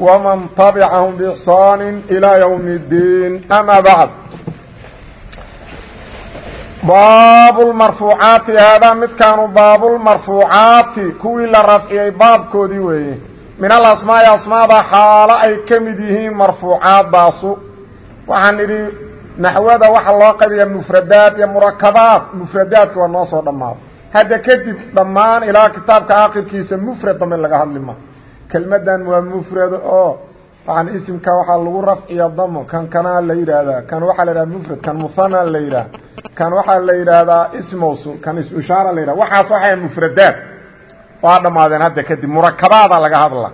ومن طبعهم بإحصان إلى يوم الدين أما بعد baabu lmarfuucaati haadaa midkaanu baabulmarfuucaati kuwii la rafciyey baabkoodii weeye min alasmaai asmaada xaalo ay ka mid yihiin marfuucaadaasu waxaan idhi naxwada waxaa loo qaybayaa mufradaad iyo murakabaad mufradaadka waa noo soo dhammaado hadda kadib dhammaan ilaa kitaabka aakirkiisa mufrad dambe laga hadli ma kelmadan waa mufrad oo waan isimka waxaa lagu rafciya damo kan kanaa la yidhaahdaa. Kan waxaa la yidhaha mufrad. Kan muhana la yidhaha kan waxaa la yidhaahdaa ismowsu kan isishaara la yidhaha waxaas waxaa mufradaad. Waa dhammaadeen hadda kadib. Murakabaada laga hadlaa.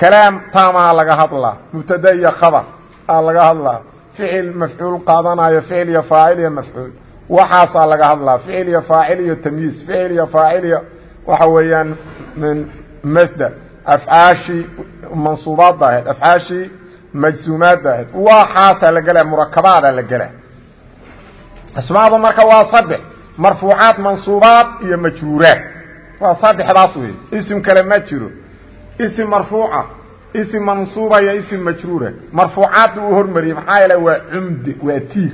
Kalaam taamaa laga hadlaa. Mubtada iyo khabar aa laga hadlaa. Ficil mafcuul qaadanayo ficil iyo faacil iyo mafcuul. Waxaasaa laga hadlaa. Ficil iyo faacil iyo tamyiis. Ficil iyo faacil iyo waxa weeyaan masder afcaashii mansuubaadda ahayd afcaashii majsuumaadda ahayd waxaasaa la gelaya murakabaada la gela asmaadu marka waa saddex marfuucaad mansuubaad iyo majruuraad waa saddexdaas wey isim kale ma jiro isim marfuuca isim mansuuba iyo isim majruura marfuucaadda uu hormariyey maxaa yeele waa cumde waa tiir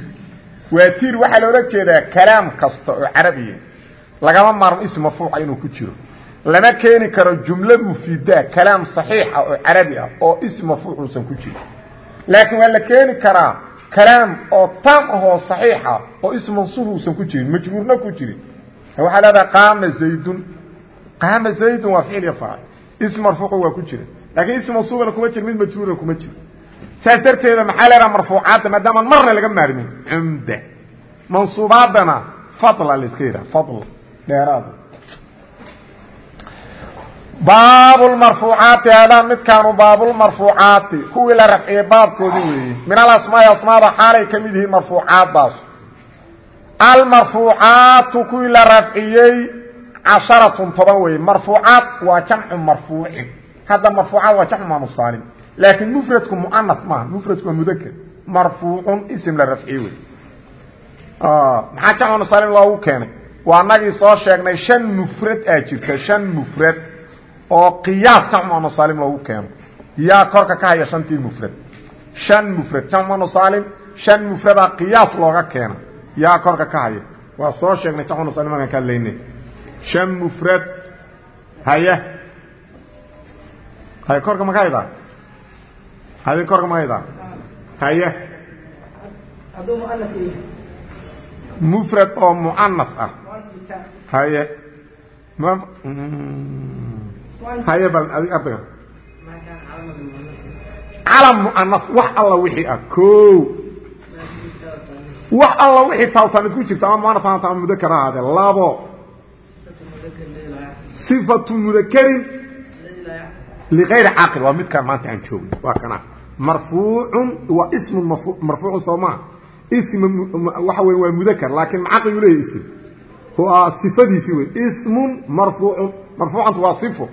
waa tiir waxaa loola jeedaa kalaam kasta oo carabiya lagama maarmo ism marfuuca inuu ku jiro lama keeni karo jumla mufiida kalaam saxiixa oo carabi ah oo ism marfuuc uusan ku jirin. Laakiin waa la keeni karaa kalaam oo taam ahoo saxiixa oo ism mansuub uusan ku jirin majruurna ku jirin. Waxaa leedaha qaama zaydun. Qaama zaydun waa ficil iyo faacil. Ism marfuucu waa ku jira laakiin ism mansuubana kuma jiro mid majruurna kuma jiro saas darteeda maxaa leedaha marfuucaadda maadaamaan marna laga maarmin cumda. Mansuubaadana fadla la iska yidhaha fadl dheeraada baabulmarfuucaati haadaa midkaanu baabulmarfuucaati. Kuwii la rafciyey baabkoodii weeye. Min alasmaai asmaada xaalay ka mid yihiin marfuucaaddaas. Almarfuucaatu kuwii la rafciyey casharatun toban weeye. Marfuucaad waa jamcu marfuucin hadda marfuucaad waa jamcu maanusaalim laakiin mufradku muanas maaha. Mufradku waa mudaker marfuucun isim la rafciyey wey maxaa jamcu manusaalim loogu keenay. Waa nagii soo sheegnay shan mufrad aa jirta. Shan mufrad oo qiyaas jamcu manusaalim loogu keeno. Yaa korka ka haya shantii mufrad. Shan mufrad. Jamcu manusaalim shan mufradaa qiyaas looga keena. Yaa korka ka haya. Waa soo sheegnay jamcu manusaalim markaan ka hadlaynay. Shan mufrad haya. Haya korka ma ka haydaa? Hadi korka ma haydaa? Haya. Mufrad oo muanas ah. Haye haye bal adig ardayga calam muanas wax alla wixii ah ko wax alla wixii tawtanid ku jirta ama muanas ama mudakar ha ahaadee labo. Sifatu mudakarin ligayri caaqil waa midkaan maanta aan joogno waa kana marfuucun waa ismun marfuucun soo maa ism waxa wey waa mudakar laakiin macaqil uu leeyahy ism صifadiisi wey ism marfuuc marfuucantu waa صifo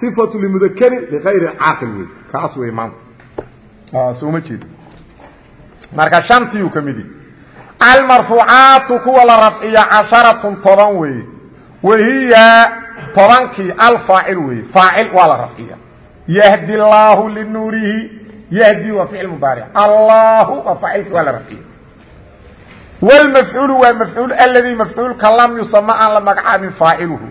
صifatu limudakrin ligayri caaqil wey kaas wey maanta sooma jeedo marka shantiiu ka midi almarfuucaatu kuwa la rafciya casharatun toban weeye wahiya tobankii alfaacil weeye faacil waa la rafciya yahdi llaahu linuurihi yahdi waa ficil mudaaric allahu waa faacilki waa la rafciya wlmafcuulu waa mafcuul aladii mafcuulka lam yusama aan la magacaabin faaciluhu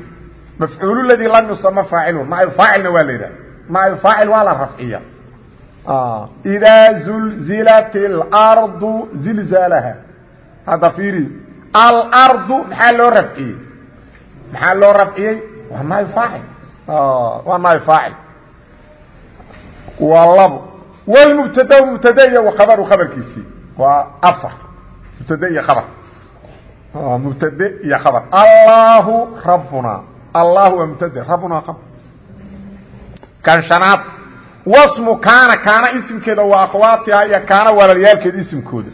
mafcuul ladii lam yusama faaciluhu naayb faacilna waa la yidhaha naayb faacil waa la rafciya idaa zulzilat اlardu zilzaalaha hadda fiiri alardu maxaa loo rafciyey maxaa loo rafciyey waa naayb faacil waa naayb faacil waa labo wlmubtada mubtada iyo wkhabaru khabarkiisii waa afar mubtade iyo khabar mubtade iyo khabar allahu rabbuna allahu waa mubtade rabbuna khabar kan shanaad wasmu kaana kaana isimkeeda waa akhwaatiha iyo kaana walaalyaalkeed isimkooda.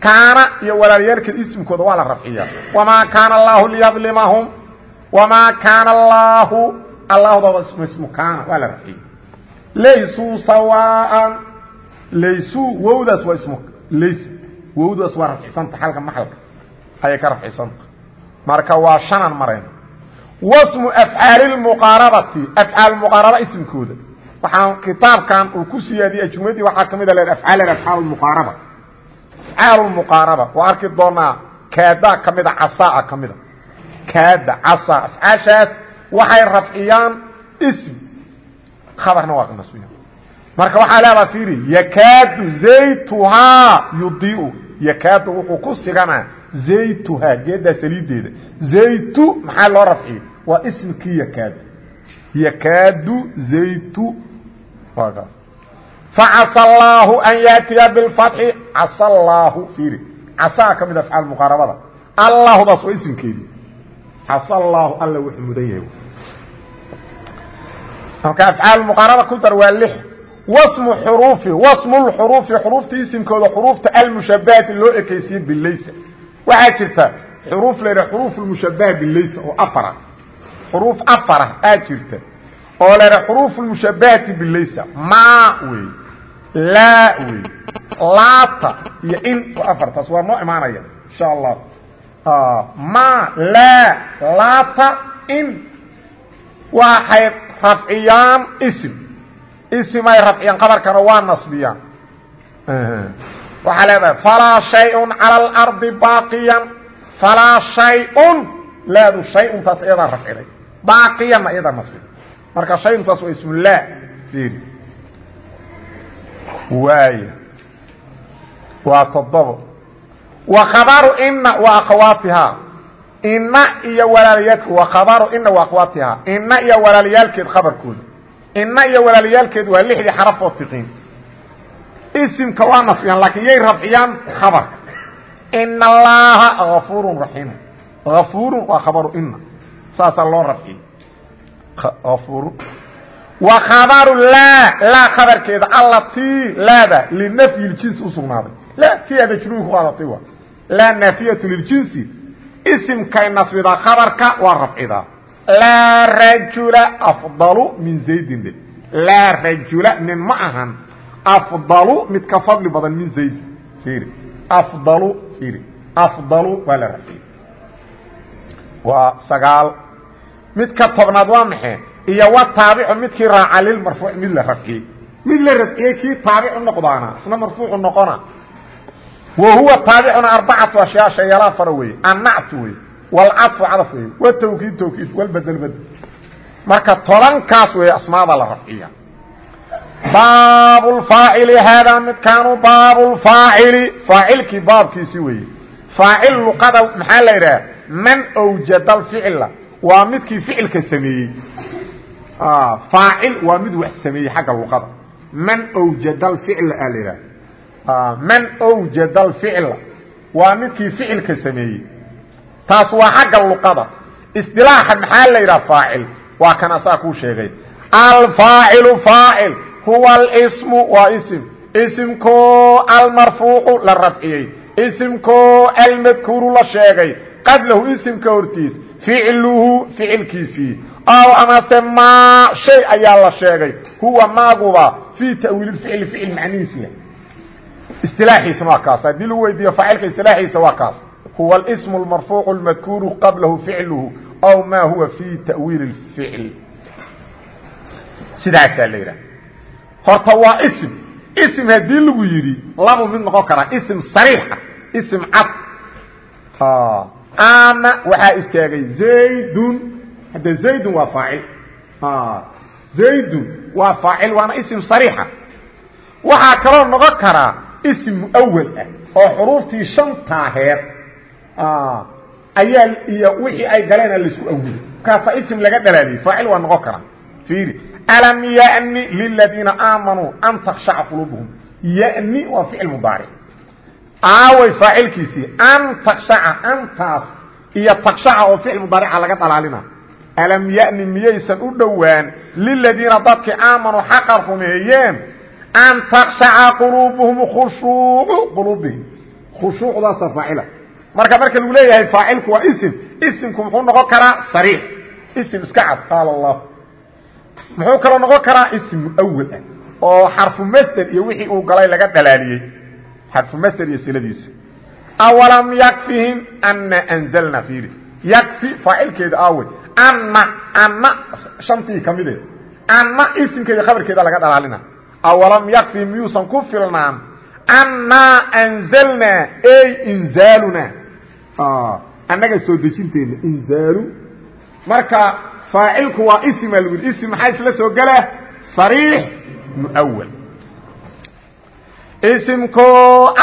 Kaana iyo walaalyaalkeed isimkooda waa la rafciyaa. Wamaa kaana allaahu liyadlimahum wamaa kaana allaahu allahda ismu kaana waa la rafciyey laysuu sawaan laysuu wowdaas waa ismu lays wowdaas waa rafcisanta xalka maxalka ayay ka rafcisanta marka waa shanan marayn wasmu afcaali lmuqaarabati afcaal muqaaraba isimkooda. Waxaan kitaabkan uu ku siyaadiyey jumladii waxaa ka mid a le afcaal afcaal muqaaraba afcaal muqaaraba waa arki doonaa kaada ka mida casaa ka mida kaada casa afcaashaas waxay rafciyaan ism. Khabarna waa nasbiya. Marka waxaa leedaa fiiri yakaadu zaytuhaa yudiu yakaadu wuxuu ku siganaa zaytuhaa geedaa saliideeda zaytu maxaa loo rafciyey waa ismkii yakaadu yakaadu zaytu facasa allaahu an yaatiya bilfatxi. Casa allaahu fiiri. Casaa ka mid afcaal muqaarabada allahudaas waa ismkeedii casa allaahu alla wuxuu mudan yahay. Marka afcaal muqaaraba ku dar waa lix. Wasmu xuruufi wasmu lxuruufi xuruufta isimkooda xuruufta almushabahati loo ekaysiye bilaysa waxaa jirta xuruuf la yidhaha xuruuf lmushabaha bilaysa oo afara xuruuf afara aa jirta oo la yidhaha xuruuf lmushabahati bilaysa maa wey laa wey laata iyo in waa afartaas waa noo imaanaya insha allah ma laa laata in. Waxay rafciyaan ism ismay rafciyaan qabarkana waa nasbiyaan waxaa leedahay falaa shayun cala alardi baaqiyan falaa shayun laadu shayuntaas iyadaa rafciday baaqiyanna iyadaa nasbiday marka shayuntaas waa ismullah fiiri. Waaya waa toddobo. Wa khabaru ina wa akhawaatihaa ina iyo walaalayaalkeed wa khabaru ina wa akhawaatihaa ina iyo walaalayaalkeed khabarkooda ina iyo walaalayaalkeed waa lixdii xaraf oo tiqiin isimka waa nasbiyaan laakiin yay rafciyaan khabarka. Ina allaha afuurun raxiim afuurun waa khabaru ina saasaa loo rafciyey. Afuuru wa khabaru laa laa khabarkeeda allatii laada linafyi ljinsi usugnaaday laa tii adajrubi ku qaadatay waa. Laa naafiyatu liljinsi isimkay nasbidaa khabarka waa rafcidaa. Laa rajula afdalu min zaydin laa rajula nin ma ahan afdalu mid ka fadli badan min zaydin fiiri. Afdalu fiiri. Afdalu waa la rafciyey waa sagaal. Mid ka tobnaad waa maxay? Iyo wa taabicu midkii raaca lilmarfuuc mid la rafciyey mid la rafciyey kii taabicu noqdaana isna marfuucu noqona. Wa huwa taabicuna arbacatu ashyaa shayalaa fara weeye. Annactu wey walcadfu cadaf wey watawkiid tawkiid walbedel bedel marka tobankaas weeye asmaada la rafciya baabulfaacili haadaa midkaanu baabulfaacili. Faacilkii baabkiisi weeye. Faacil luqada maxaa la yidhaha man awjada alficla. Waa midkii ficilka sameeyey. Faacil waa mid wax sameeyey xagga luqada. Man awjada alficla aa la yidhaha man awjada alficla. Waa midkii ficilka sameeyey. Taas waa xagga luqada. Isdilaaxa maxaa la yidhaha faacil. Waa kan asaa kuu sheegay. Alfaacilu faacil huwa alsmu waa ism isimkoo almarfuucu la rafciyey. Isimkoo almadkuuru la sheegay. Qablahu isimka hortiis. Ficluhu ficilkiisii. Aw amase maa shay ayaa la sheegay. Huwa maaguba fii ta'wiilificli ficil macnihiis leh. Istilaaxiisa waa kaas. Haddii lagu weydiiyo faacilka istilaaxiisa waa kaas. Huwa alsmu almarfuucu almadkuuru qablahu ficluhu. Aw maa huwa fii ta'wiili اficl sidaasaa la yidhaha horta waa ism ism haddii lagu yidhi labu mid noqon karaa ism sariixa ism cad. Ama waxaa istaagay zaydun. Hadda zaydun waa faacil. Zaydun waa faacil waana ism sariixa. Waxaa kaloo noqon karaa ism muawal ah oo xuruuftii shantaaheed ayaa iyo wixii ay galeena la isku awilay markaasaa ism laga dhalaaliyey faacil waa noqon karaa fiiri alam yani liladiina aamanuu an takshaca quluubuhum yani waa ficil mudaaric aaway faacilkiisii an takshaca antaas iyo takshaca oo ficil mudaarica laga dhalaalina alam ya'ni miyaysan u dhowaan liladiina dadkii aamanuu xaqa rumeeyeen an takshaca quluubuhum khushuucu quluubihim khushuucdaasa faacila marka marka lagu leeyahay faacilku waa isim isimku muxuu noqon karaa sariix isim iska cad qaala allah muxuu kaloo noqon karaa ism muawal ah oo xarfu masder iyo wixii uu galay laga dhalaaliyey. Xarfu masder iyo siladiisa awalam yakfihim ana anzalna fiiri yakfi faacilkeeda aawey anna anna shantii ka mide anna isimkeeda khabarkeeda laga dhalaalina. Awalam yakfihim miyuusan ku filnaan. Annaa anzalnaa ey inzaaluna. Annaga soo dejinteena inzaalu. Marka faacilku waa isma lagu yidhi. Ism maxaa isla soo gelaa sariix muawal isimko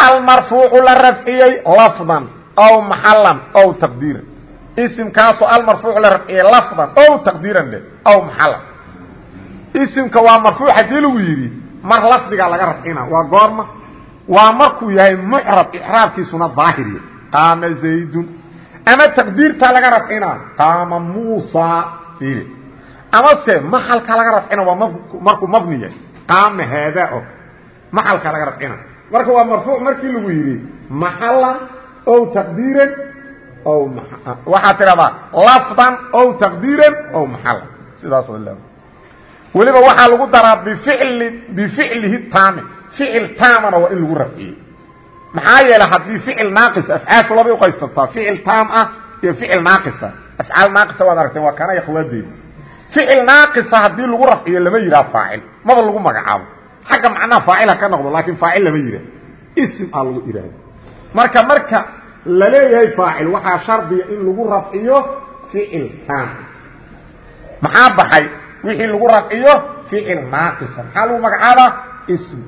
almarfuucu la rafciyey lafdan aw maxalan aw taqdiiran. Isimkaasoo almarfuucu la rafciyey lafdan ow taqdiiran dhe aw maxalan isimka waa marfuuc haddii lagu yidhi mar lafdigaa laga rafcina. Waa goorma waa markuu yahay mucrab icraabkiisuna daahiriya qaama zaydun. Ama taqdiirtaa laga rafcina qaama muusa amase maxalka laga rafcina waa markuu mabni yahay. Qaama haadaa oo maxalka laga rafcina marka waa marfuuc markii lagu yidhi maxalan ow taqdiiran ow waxaa tidhahdaa lafdan ow taqdiiran ow maxalan sidaas weliba waxaa lagu daraa bificli bificlihi taami. Ficil taamana waa in lagu rafciyey maxaa yeelay haddii ficil naaqis afcaashu labay uqaybsantaa ficil taam ah iyo ficil naaqisa afcaal naaqisa waad aragteen waa kana ikhwaadeeda ficil naaqisa haddii lagu rafciyo lama yidhaha faacil maba lagu magacaabo. Xagga macnaha faacil ha ka noqdo laakiin faacil lama yidhah ism aa lagu idhaahda marka marka la leeyahay faacil waxaa shardiya in lagu rafciyo ficil taam maxaa baxay? Wixii lagu rafciyo ficil naaqisa. Maxaa lagu magacaabaa ism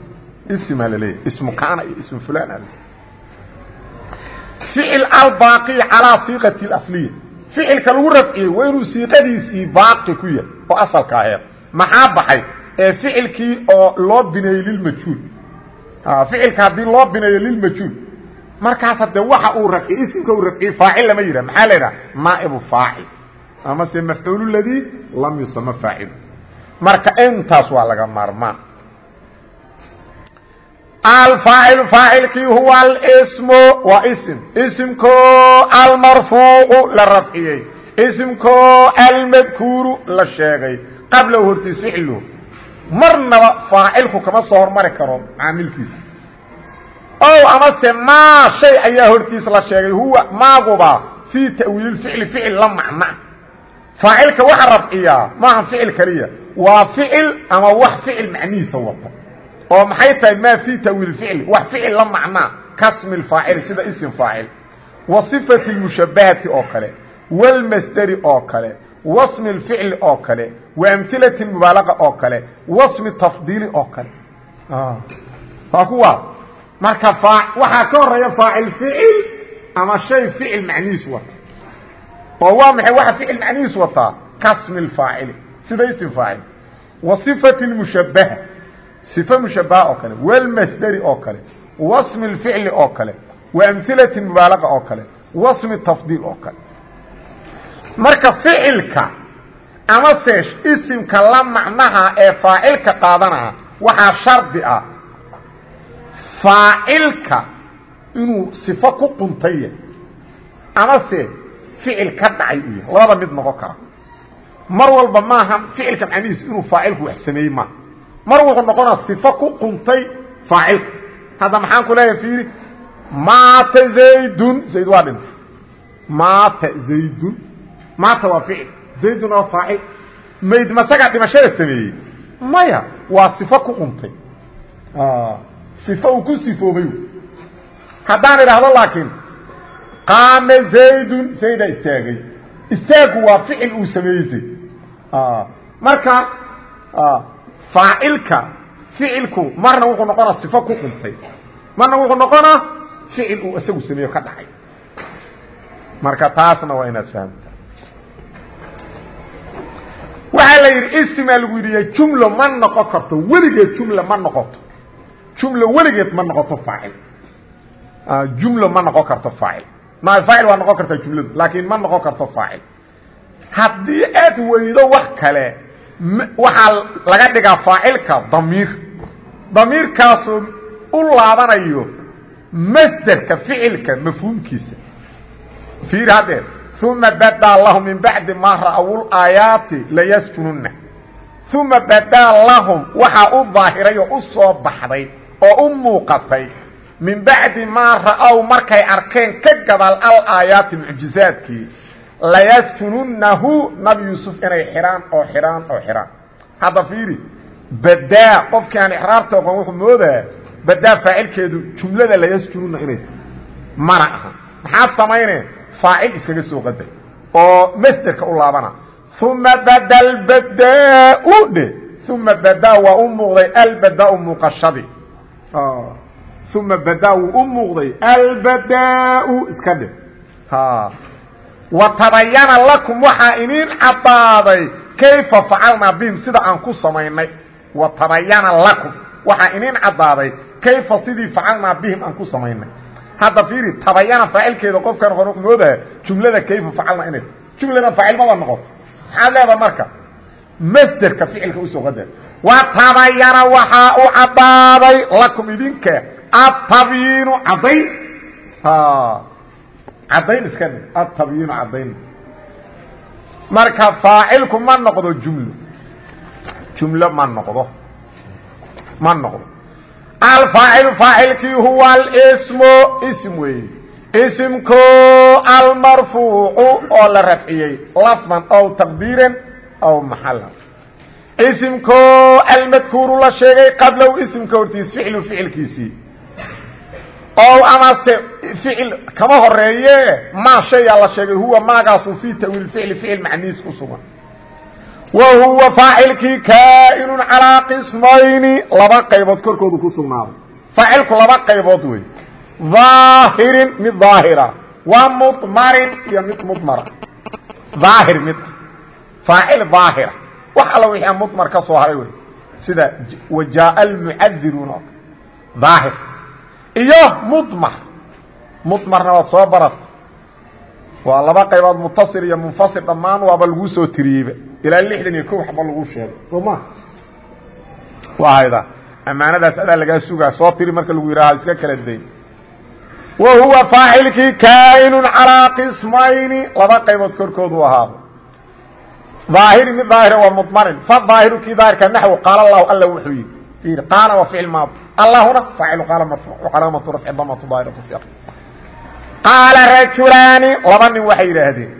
ismaa laleeyahy ismu kaana iyo ismu fulan ficil albaaqi calaa siiqati اlasliya ficilka lagu rafciyey waa inuu siiqadiisii baaqi ku yahay oo asalka aheed maxaa baxay? Ee ficilkii oo loo bineeyey lilmajhuul ficilka haddii loo bineeyo lilmajhuul markaas hadde waxa uu rafciyey isimka uu rafciyey faacil lama yidhah maxaa la yidhaha naaibu faacil. Ama se mafcuul ladii lam yusama faacil. Marka intaas waa laga maarmaan alfaacil faacilkii huwa alsmu waa ism ismko almarfuucu la rafciyey ismko almadkuuru la sheegay qablahu hortiis ficluhu marnaba faacilku kama soo hormari karo caamilkiisa ow amase maa shay ayaa hortiis la sheegay huwa maaguba fii ta'wiil ficli ficil la macna faacilka waxa rafciyaa maaha ficil keliya waa ficil ama wax ficil macnihiisa wata oo maxay tahay maa fii tawiil ficli wax ficil la macnaa kasmi faacili sida ism faacil wa صifati اmushabahati oo kale wاlmasderi oo kale wasmi اficli oo kale wa amhilati mubaalaqa oo kale wasmi tafdiili oo kale waa kuwaas marka waxaa ka horeeya faacil ficil ama shay ficil macnihiis wata oo waa maxay waxa ficil macnihiis wataa kasmi اfaacili sida ism faacil wa صifati اmushabaha صife mushabaha oo kale wlmasderi oo kale wasmi اficli oo kale amhilati mubaalaqa oo kale wasmi tafdiil oo kale marka ficilka amase isimka la macnaha ee faacilka qaadanaa waxaa shardi ah faacilka inuu sifo ku quntaya amase ficil ka dhacay u yahay labada mid noqon kara mar walba maaha ficilka macnihiisu inuu faacilku wax sameeyey maaha mar wuxuu noqonaa صifo ku quntay faacilka hadda maxaan ku leeyahay fiiri maata zaydun zayd waa dhintay maata zaydun maata waa ficil zaydun waa faacil mayd masagaa dhimashada sameeyey maya waa صifo ku quntay صifo uu ku sifoobay haddaan idhaahdo laakiin qaama zaydun zaydaa istaagay istaagu waa ficil uu sameeyey zayd marka faacilka ficilku marna wuxuu noqonaa صifo ku quntay. Marna wuxuu noqonaa ficil uu isagu sameeyo ka dhacay. Marka taasna waa inaad fahamta waxaa la yidhi ismaa lagu yidhi jumlo ma noqon karto weligeed jumla ma noqoto. Jumlo weligeed ma noqoto faacil. Jumlo ma noqon karto faacil. Ma faacil waa noqon kartaa jumladu laakiin ma noqon karto faacil. Haddii aad weydo wax kale waxaa laga dhigaa faacilka damiir. Damiirkaasoo u laabanayo masderka ficilka mafhuumkiisa. Fiir haddeer uma badaa lahum min bacdi maa ra'aw laayaati layasjununna uma badaa lahum waxaa u daahiray oo u soo baxday oo u muuqatay min bacdi maa ra'aw markay arkeen ka gadaal alaayaati mucjizaadkii layasjununnahu nabi yuusuf inay xidhaan oo xidhaan oo xidhaan hadda fiiri badaa qofkii aan ixraabta oqon wuxuu moodaa badaa faacilkeedu jumlada layasjununna inay mana aha. Maxaad samayne? Faacil iskaga soo qadar oo masderka u laabana. Uma bada albadaa-u dhe uma badaa waa u muuqday albadaa-u muuqashadii uma badaa wuu u muuqday wa tabayana lakum waxaa iniin caddaaday kayfa facalnaa bihim sida aan ku samaynay. Wa tabayana lakum waxaa iniin caddaaday kayfa sidii facalnaa bihim aan ku samaynay. Hadda fiiri tabayana faacilkeeda qofkan hor moodaa jumlada kayfa facalna inay jumlada faacil maba noqoto. Maxaad leedaha marka? Masderka ficilka u soo qadar wa tabayana waxaa u caddaaday lakum idinka atabyiinu caddayn caddayn iska dhig atabyiinu caddayn. Marka faacilku ma noqdo jumlo jumlo ma noqdo. Ma noqdo. Alfaacilu faacilkii huwa alsmu ism weeye isimko almarfuucu oo la rafciyey lafdan ow taqdiiran aw maxalan isimko almadkuuru la sheegay qablow isimka hortiis ficlu ficilkiisii ow amase ficil kama horeeye maa shayaa la sheegay huwa maagaasu fii tawiil ficli ficil macniis ku sugan. Wa huwa faacilkii kaa'inun calaa qismayni laba qaybood korkoodu ku sugnaaday faacilku laba qaybood wey ظaahirin mid daahira wa mudmarin iyo mid mudmara. Daahir mid faacil daahira wax alla wixii mudmar ka soo haray wey sida wajaaa almucadiruuna daahir iyo mudmar. Mudmarna waad soo barata waa laba qaybood mutasil iyo munfasil dhammaan waaba lagu soo tiriyeyba ilaa lixdan iyo kow xaba lagu sheegay. Soo ma. Waa hayda. Ammaanadaas adaa lagaa sugaa. Soo tiri marka lagu yidhaaha iska kala dayn wa huwa faacilkii kaa'inun calaa qismayni. Laba qaybood korkoodu ahaado. ظaahiri mid daahira waa mudmarin. Fa daahiru kii daahirka naxwu qaala allahu alla wuxuu yidhi ir qaala waa ficil maadi allahuna faacilu qaala marfuuc wcalaamatu rafci damatu daahiratu fi qaala rajulaani laba nin waxay yidhaahdeen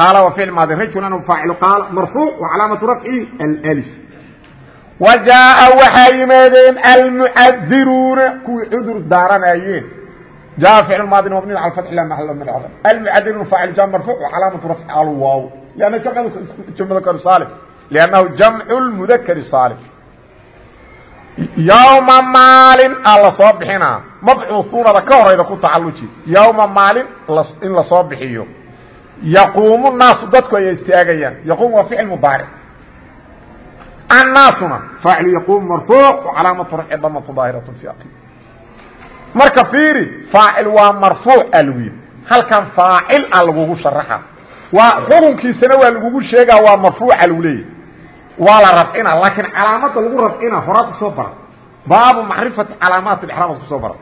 qaala waa ficil maadi rajulan faacilu qaala marfuuc wacalaamatu rafcihi alf wa jaaa waxaa yimaadeen almucadiruuna kuwii cudur daaranayeen jaa ficl maadi mabni ala fathi la mahal min cdam almucadiruuna faacil ja marfuuc wacalaamatu rafci alwaaw lanna jamcu mudakr yowma maalin a la soo bixinaa mabcuuunada ka horayda ku tacaluji yowma maalin in la soo bixiyo. Yaquumu naasu dadku ay istaagayaan. Yaquum waa ficil mubaaric. Annaasuna faacilu yaquum marfuuc calaamatu rafci damatu daahiratu fi aqi marka fiiri faacil waa marfuuc a lagu yidhi. Halkan faacil a lagugu sharaxa waa xukunkiisana waa lagugu sheegaa waa marfuuca lagu leeyahy waa la rafcina laakiin calaamada lagu rafcina horaa ku soo bara baabu macrifati calaamaat ixraam ad ku soo bara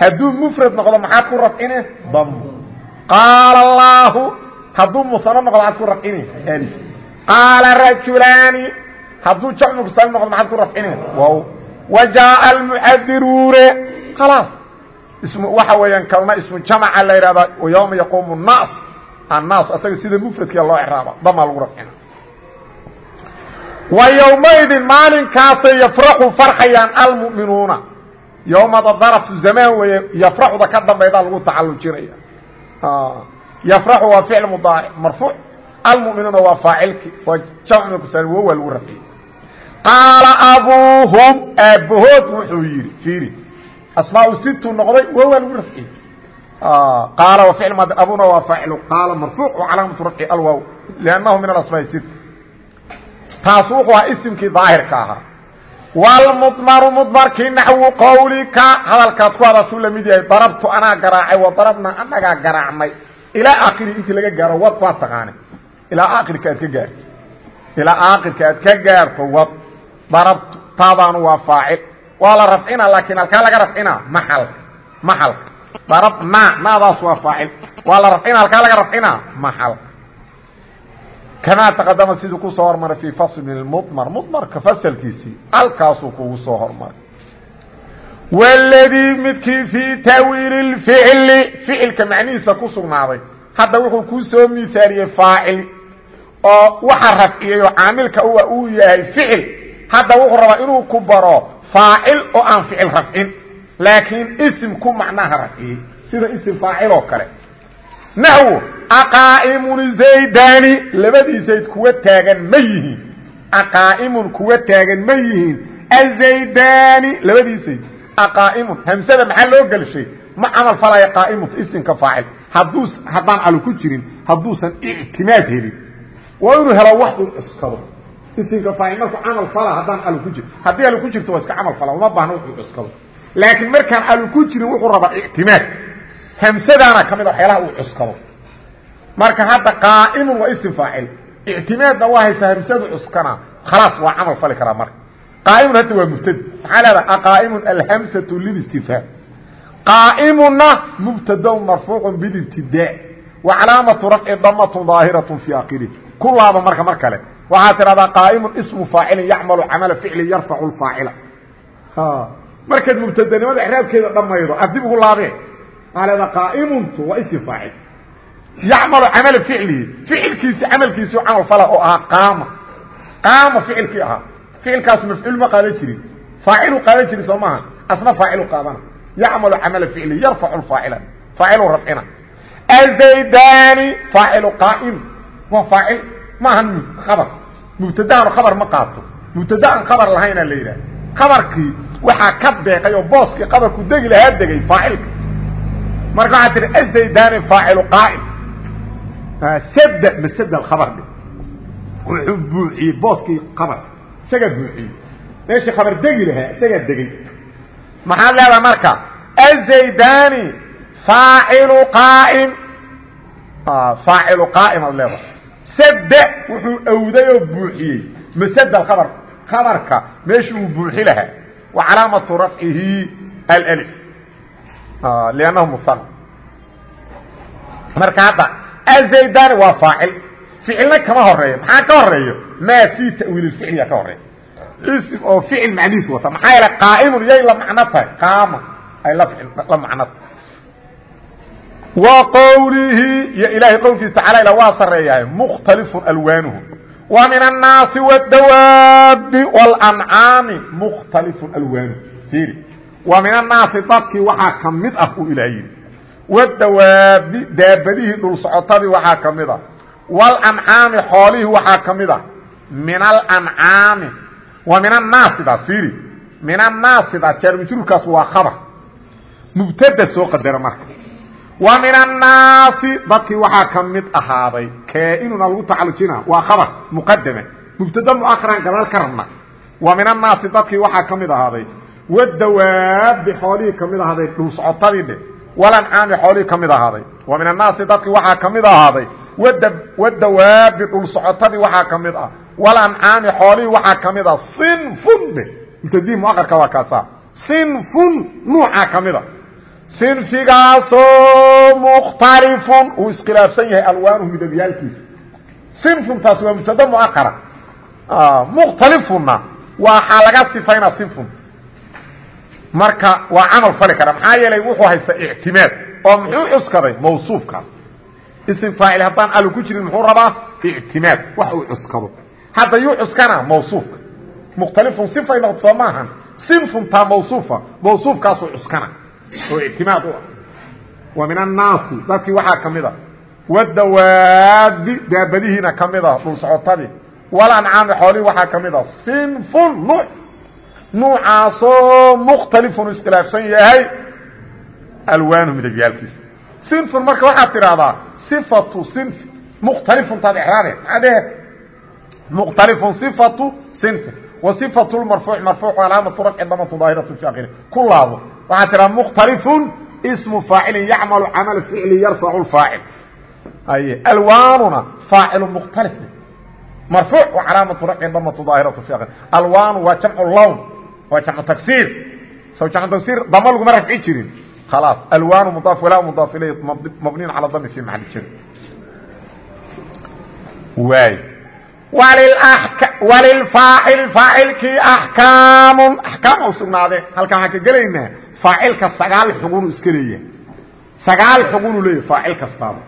hadduu mufrad noqdo maxaad ku rafcine dam qaala allaahu hadduu musano noqdo maxaad ku rafcine qaala rajulaani hadduu jamcu kusaalim noqdo maxaad ku rafcine wow. Wa jaaa almucadiruune khalaas. Ismu waxa weeyaan kalna ismu jamaca la yidhahdaa yawma yaquumu الnaas annaas asaga sida mufradkia loo exraaba damaa lagu rafcina wa yowmaidin maalinkaasay yafraxu farxayaan almu'minuuna. Yowmada darfu zamaan weeye yafraxuda ka dambaydaa lagu tacallujinaya yafraxu waa ficil mudaaric marfuuc. Almu'minuuna waa faacilki waa jamcu kusaani wo waa lagu rafciyey qaala abuuhum aabbahood wuxuu yidhi fiiri asmaau situ noqday wo waa lagu rafciyey qaala wa ficil maadi abuna waa faacilu qaala marfuuc wa calaamatu rafci alwaaw liannahu min alasmaai sit taas wuxuu ahaa isimkii daahirka ahaa. Wlmudmaru mudmarkii naxwu qawlika hadalkaad ku hadasuu la mid yahay darabtu anaa garaacay wa darabna anagaa garaacnay ilaa akhiri intii laga gaaro wad waa taqaane ilaa aakirka aad ka gaarto. Ilaa aakirka aad ka gaarto wad darabtu taadaanu waa faacil. Waa la rafcina laakiin halkaa laga rafcina maxalka maxalka darabna naadaas waa faacil. Waa la rafcina halkaa laga rafcina maxalka kamaa taqadama siduu ku soo hormaray fii fasl mudmar mudmarka fasalkiisii halkaasuu kugu soo hormaray wاladii midkii fii tawiili اficli ficilka macnihiisa ku sugnaaday hadda wuxuu kuu soo miaaliyey faacil oo waxa rafciyey oo caamilka uwa uu yahay ficil hadda wuxuu rabaa inuu ku baro faacil oo aan ficil rafcin laakiin isim ku macnaha rafciyey sida isim faacil oo kale naxwo aqaa'imun zaydani labadii zayd kuwa taagan ma yihiin aqaa'imun kuwa taagan ma yihiin azaydani labadii zayd aqaa'imun hamsada maxaa loo gelshay ma camal falaya qaa'imunta isimka faacil hadduu haddaan alu ku jirin hadduusan ictimaad helin waa inuu helo wax uu cuskado isimka faacil markuu camal fala haddaan alu ku jirin haddii alu ku jirto waa iska camal fala uma baahna wuxuu cuskado laakiin markaan alu ku jirin wuxuu rabaa ictimaad hamsadaana ka mid a waxyaalaha uu cuskado. Marka hadda qaa'imun waa isim faacil ictimaadna waa haysaa hamsadu cuskana. Khalaas waa camal fali karaa marka. Qaa'imun hadda waa mubtadi. Maxaa leedaha aqaa'imun alhamsatu lilistifhaam qaa'imuna mubtadaun marfuucun bilibtidaa wa calaamatu rafci damatun daahiratu fii akhirih ku laaba marka mar kale. Waxaa tidhahdaa qaa'imun ismu faacilin yacmalu camala ficli yarfacu lfaacila. Markaad mubtadanimada ixraabkeeda dhammaydo aad dib ugu laabeen leedaha qaa'imuntu waa ism faacil. Yacmalu camala ficlihi. Ficilkiisi camalkiisi camal fala oo ahaa qaama. Qaama ficilkii ahaa. Ficilkaas mafcuul ma qaadan jirin. Faacilu qaadan jirin soo maaha. Asna faacilu qaadana. Yacmalu camala ficli yarfacu faacila faacilu rafcina. Azaydani faacilu qaa'im. Waa faacil. Maahan khabar. Mubtadahan khabar ma qaato. Mubtada aan khabar lahayna la yidhaha khabarkii waxaa ka deeqay oo booskii qabarku degi lahaa degay faacilka marka waxaa tihi azaydani faacilu qaa'im. Sad masd khabar dhe wuxuu buuxiyey booskii qabar isagaa buuxiyey. Meeshii khabar degi lahaa isagaa degey maxaad leedaha marka? Azaydani faacilu qaa'im. Faacilu qaa'im ad leedahay. Sad wuxuu awday oo buuxiyey masd khabar khabarka. Meeshii uu buuxi lahaa wa calaamatu rafcihi alf liannahu musan marka hadda azaydani waa faacil ficilna kama horeeyo maxaa ka horeeyo maa fii tawiil ficliya ka horreeya ism oo ficil macnihiis wata maxaa yeele qaa'imun yay la macno tahay qaama ay la macno tahay wa qowlihi ilaahay qowlkiisa tacala ila waa sareeyahay mukhtalifun alwaanuhu wa annaasi waddawaabi walancaami mukhtalifun alwaanuhu fiiri wa min annaasi dadkii waxaa ka mid ah uu ilaah yidhi. Wadawaabi daabadihii dhul socotadii waxaa ka mid a walancaami xoolihii waxaa ka mid a min alancaami wa min annaasidaas fiiri. Min annaasidaas jaarmajruurkaas waa khabar. Mubtada soo qadara marka. Wa min annaasi dadkii waxaa ka mid ahaaday. Kaainuna lagu tacalujina waa khabar muqadama mubtada muakhran gadaal ka rabna. Wa min annaasi dadkii waxaa ka mid ahaaday wadawaabi xoolihii ka mid ahaaday dhul socotadii dhe walancaami xoolihii ka mid ahaaday wa min annaasi dadkii waxaa ka mid ahaaday wadawaabi dhul socotadii waxaa ka mid ah walancaami xoolihii waxaa ka mid ah sinfun dhe mubtadii muaqarka waa kaasa sinfun nuucaa ka mid a sinfigaasoo mukhtalifun uu iskhilaafsan yahay alwaanuhu midabyaalkiisa sinfuntaas waa mubtada muaqara mukhtalifunna waxaa laga sifaynaa sinfun marka waa camal fali kara. Maxaa yeelay wuxuu haysta ictimaad oo muxuu cuskaday? Mawsuufkaas ism faacil haddaan alu ku jirin muxuu rabaa ictimaad. Wax uu cuskado. Hadda yuu cuskana mawsuufka. Mukhtalifun sifay noqdo soo maahan sinfuntaa mawsuufa. Mawsuufkaasuu cuskana. Oo ictimaad u ah. Wa min annaasi dadkii waxaa ka mid a. Wadawaabi daabadihiina ka mid a. Dhul socotadii. Walancaami xoolihii waxaa ka mid a. Sinfun nuuc nuucaasoo mukhtalifun iskhilaafsan yahay. Alwaanu midabyaalkiisa sinfun marka waxaad tidhaahdaa sifatu sinfi mukhtalifuntaad exraabeen maxaa dhehe? Mukhtalifun sifatu sinfi wa sifatu lmarfuuc marfuuc calaamatu rafci damatu daahiratu fi akhiri ku laabo. Waxaad tidhahdaa mukhtalifun ismu faacilin yacmalu camala ficli yarfacu lfaacil aye alwaanuna faacilu mukhtalif. Marfuuc wa calaamatu rafci damatu daahiratu fi alwaanu waa jamcu lown waa jamcu tagsiir saw jamcu tagsiir dama laguma rafci jirin. Khalaas. Alwaanu mudaaf walaa mudaaf ilayh mabniin cala dami fi maxali jir waay. Walilfaacil faacilkii axkaamun axkaam u sugnaadeen halkan waxaan ka gelaynaa faacilka sagaal xugunu iska leeyahay. Sagaal xugunu leeyahay faacil kastaaba.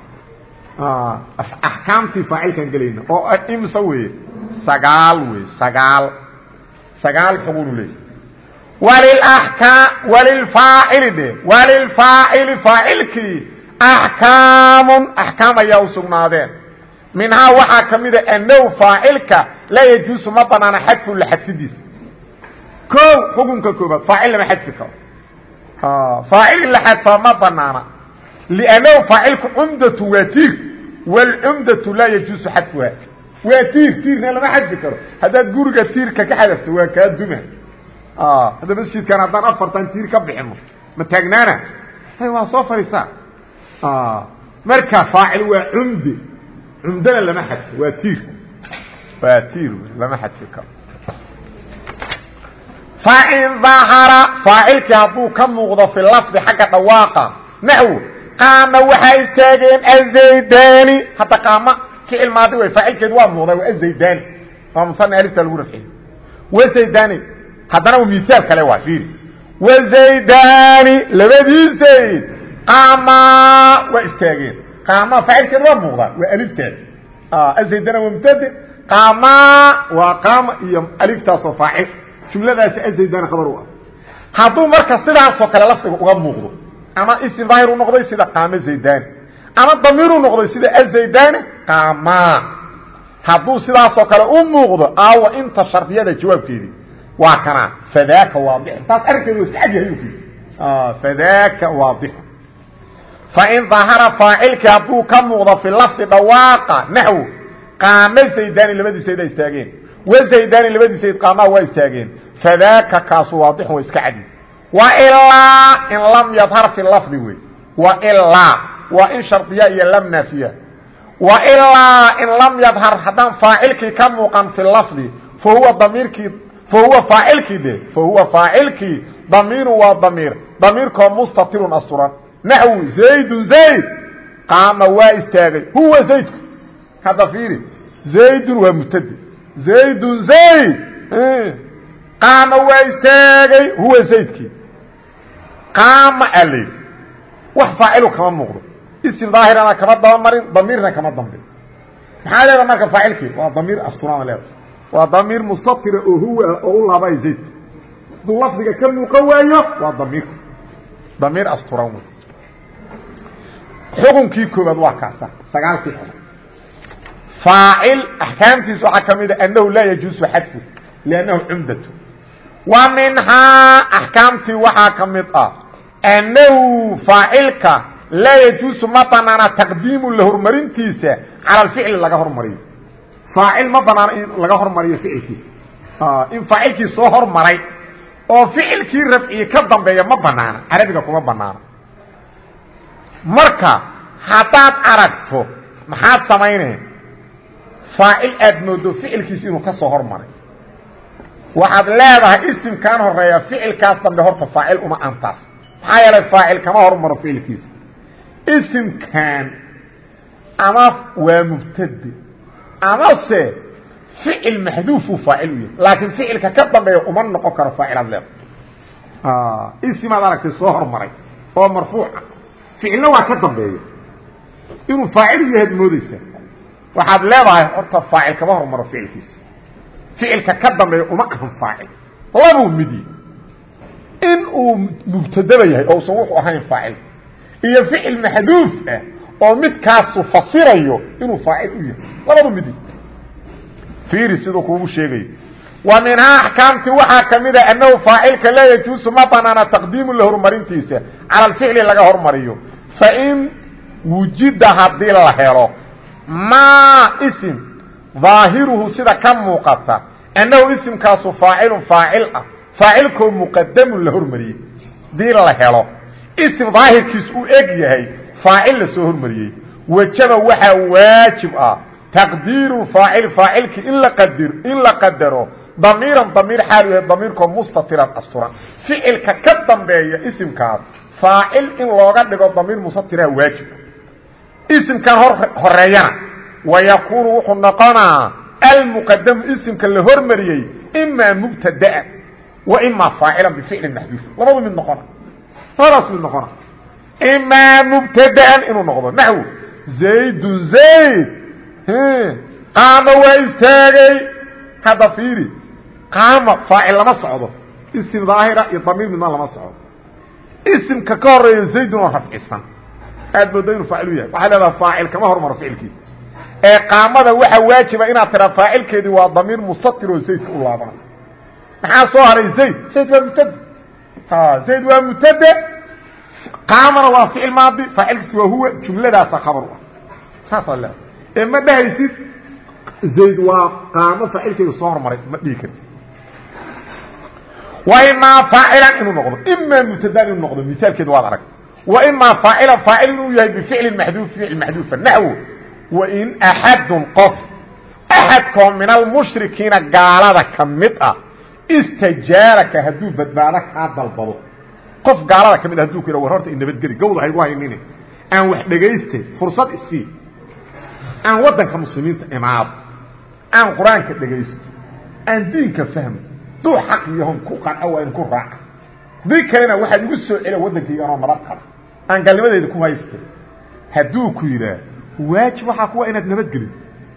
Axkaamtii faacilkaan gelayna oo imsa weeye sagaal wey sagaal. Sagaal xugunu leeyahay walilaka walilfaacili dhe walilfaacili faacilkii axkaamun axkaam ayaa u sugnaadeen. Minhaa waxaa ka mida annahu faacilka laa yajuusu ma banaana xadfu la xadfidiisa. O xukunka koobaad faacil lama xadfi karo. Faacil in la xadfaa ma banaana. Liannahu faacilku cumdatu waa tiir waalcumdatu laa yajuusu xadfuha. Waa tiir tiirna lama xadfi karo. Haddaad guriga tiirka ka xadafto waa kaa duma hadda masjidkan haddaan afartan tiir ka bixino ma taagnaana? Waa soo fariisaa. Marka faacil waa cumde cumdana lama xadfo waa tiir. Waa tiir lama xadfi karo fain dahara faacilkii hadduu ka muuqdo fi lafdi xagga dhawaaqa naxw qaama waxaa istaageen azaydani hadda qaama ficil maadi wey faacilkeedu waa muuqdaa waa azaydani waa musana alifta lagu rafciye wazaydani haddana u misaal kale waa wazaydani labadii zayd qaama waa istaageen. Qaama faacilkeedu waa muuqdaa waa aliftaas azaydana waa mubtade qaama waa qaama iyo aliftaasoo faacil. Jumladaasi azaydani khabar u ah. Hadduu marka sidaasoo kale lafdiga uga muuqdo ama isim daahir u noqday sida qaama zaydani ama damiiru noqday sida azaydani qaama. Hadduu sidaasoo kale u muuqdo aawa inta shardiyada jawaabkeedii waa kana fadaaka waadix. Taas arrinkeedu waa iscad yahay uki fadaaka waadix. Fain dahara faacilkii hadduu ka muuqdo fi lafdi dhawaaqa naxw qaama zaydani labadii sayda istaageen. Wazaydani labadii sayd qaamaa waa istaageen. Fadaaka kaasu waadixun waa iska cadi. Wailaa in lam yadhar fi lafdi wey. Wailaa waa in shardiya iyo lam naafiya. Wailaa in lam yadhar haddaan faacilkii ka muuqan fi lafdi fahuwa damiirkii fahuwa faacilkii de fahuwa faacilkii damiiru waa damiir damiirkoo mustatirun asturan naxwu zaydun zayd qaama waa istaagay huwa zaydku hadda fiiri zaydun waa mutadi zaydun zayd qaama waa istaagay huwa zaydkii qaama alay wax faacilu kama muuqdo isim daahirana kama daba marin damiirna kama dambin maxaa leeda marka faacilkii waa damiir asturana leeda waa damiir mustatira oo huwa ah oo u laabay zayd. Hadduu lafdiga ka muuqan waayo waa damiirka damiir asturan wey xukunkii koobaad waa kaasa. Sagaalkii xukun faacil axkaamtiisa waxaa ka mida annahu laa yajuusu xadfu liannahu cumdatu. Wa minhaa axkaamtii waxaa ka mid ah annahu faacilka laa yajuusu ma banaana taqdiimu la horumarintiisa cala alficli laga hormariyo faacil ma banaano in laga hormariyo ficilkiisa in faacilkii soo hormaray oo ficilkii rafciye ka dambeeya ma banaana carabiga kuma banaano marka haddaad aragto maxaad samayneen faacil aad moodo ficilkiisi inuu ka soo hormaray. Waxaad leedahay isimkan horreeya ficilkaas dambe horta faacil uma antaas. Maxaa yeelay faacil kama hormaro ficilkiisa isimkan ama waa mubtade amase ficil maxduufuu faacil u yahay. Laakiin ka dambeeya uma noqon karo faacilaad leedahay isimaad aragtay soo hormaray oo marfuuca ficilna waa ka dambeeya. Inuu faacil u yahaad moodeysaa waxaad leedahay horta faacil kama hormaro ficilkiisa ficilka ka dambeeya uma ahan faacil. Labuu midi. In uu mubtadaba yahay oo usan wuxuu ahayn iyo ficil maxduuf ah oo midkaasu fasirayo inuu faacil u yahay. Labadu midi. Fiiri siduu kuugu sheegayo wa minhaa axkaamtii waxaa ka mida annahu faacilka laa yajuusu ma banaana taqdiimu la horumarintiisa cala alficli laga hormariyo. Fain wujida haddii la helo maa isim daahiruhu sida ka muuqata annahu isimkaasu faacilun faacil ah. Faacilkoo muqadamun la hormariyey. Hadii la helo isim daahirkiis uu yahay faacil la soo hormariyey. Wajaba waxaa waajib ah. Taqdiiru faacil faacilkii in la qadaro damiiran damiir xaal yahay damiirkoo mustatiran asturan ficilka ka dambeeya isimkaas faacil in looga dhigo damiir mustatiraa waajib. Isimkan hor horeeyana wayakuunu wuxuu noqonaa almuqadamu isimka la hormariyey imaa mubtadaa wa imaa faacila bificlin maxduuf labadu mid noqona. Labadaas mid noqona imaa mubtadaan inuu noqdo naxw zaydun zayd qaama waa istaagay hadda fiiri qaama faacil lama socdo isim daahira iyo damiir midna lama socdo isimka ka horreeya zaydun oo rafcisan aad moodo inuu faacil u yahay waxay leedaha faacil kama hormaro ficilkiisa ee qaamada waxaa waajiba inaad tiraa faacilkeedii waa damiir mustatir oo zaydka u laabanayo maxaa soo haray zayd zayd waa mubtade zayd waa mubtade qaamana waa ficil maadi faacilkiisi waa huwa jumladaasa khabar u ah saasaa leedahay ee ma dhehaysid zayd waa qaamo faacilkeedu soo hormaray ma dhihi kartid. Wa imaa faacilan inuu noqdo imaa mubtadaan inuu noqdo misaalkeeda waad arag. Wa imaa faacila faacil inuu yahay bificlin maxduuf ficil maxduufa naxwo wain axadun qof axadkoo min almushrikiina gaalada ka mid ah istajaaraka hadduu badbaado kaa dalbado qof gaalada ka mid ah haduu ku yidha war horta inabadgeli gawda haygu haynine aan wax dhegayste fursad isii aan waddanka muslimiinta imaado. Aan qur'aanka dhegaysto. Aan diinka fahmo. Duu xaq yahon ku qanco waa in ku raaca. Dii kalena waxaad igu soo cela waddankayga anoo nabad qaba aan galnimadeeda ku haysta hadduu ku yidhaah waajib waxaa kuwa inaad nabadgelin